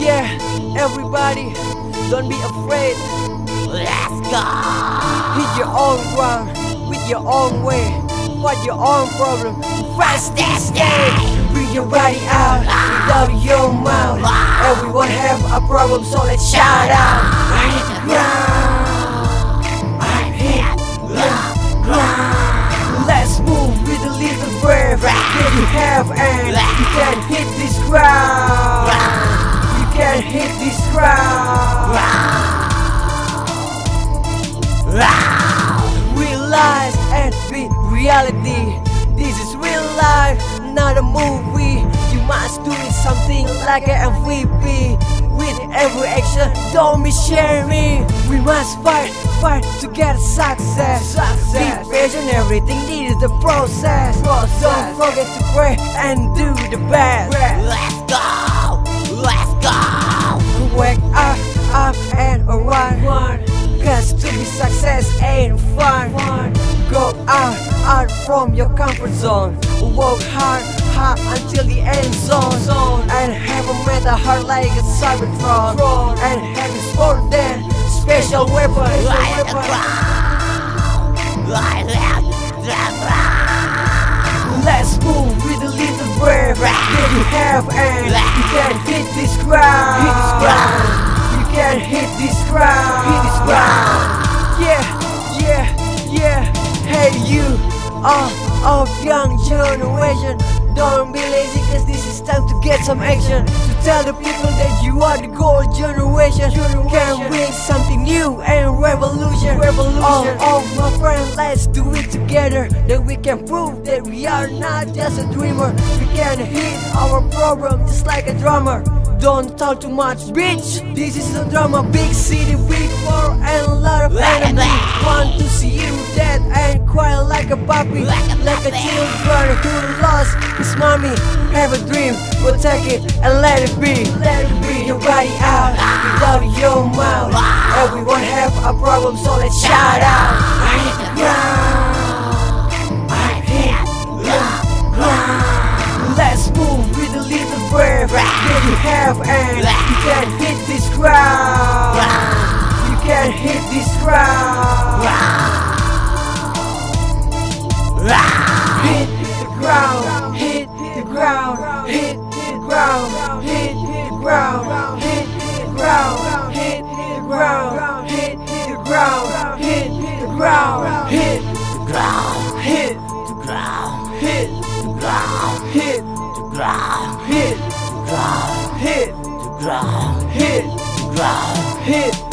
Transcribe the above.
Yeah, everybody, don't be afraid. Let's go! Hit your own ground with your own way. Fight your own problem. Fast this day. Bring your body out without your mouth. Everyone have a problem, so let's shout out. I hit the ground. I hit the ground. Let's move with a little breath that you have, and you can hit this ground. Can hit this ground. Realize and be reality. This is real life, not a movie. You must do it something like an MVP. With every action, don't be sharing. We must fight, fight to get success. Be patient, everything needs the process. Don't forget to pray and do the best. Let's go! Let's go! Wake up, up and run. Cause to be success ain't fun. Go out, out from your comfort zone. Work hard, hard until the end zone. And have a metal heart like a Cybertron. And have a sport then, special weapon. Light the you have and you can hit this ground. Hit this ground. You can hit this ground. Hit this ground. Yeah, yeah, yeah. Hey you, all of young generation. Don't be lazy cause this is time to get some action To tell the people that you are the gold generation Can bring something new and revolution. All of my friends, let's do it together. Then we can prove that we are not just a dreamer. We can hit our problem just like a drummer don't talk too much, bitch. This is a drama, big city, big war, and a lot of enemies. Want to see you dead and cry like a puppy, Like a like a puppy. children who lost his mommy. Have a dream, protect it and let it be. Let it be your body out without your mouth. Everyone have a problem, so let's shout out. I hit the ground. Ground! hit The ground! hit The ground! hit The ground! hit The ground! Hit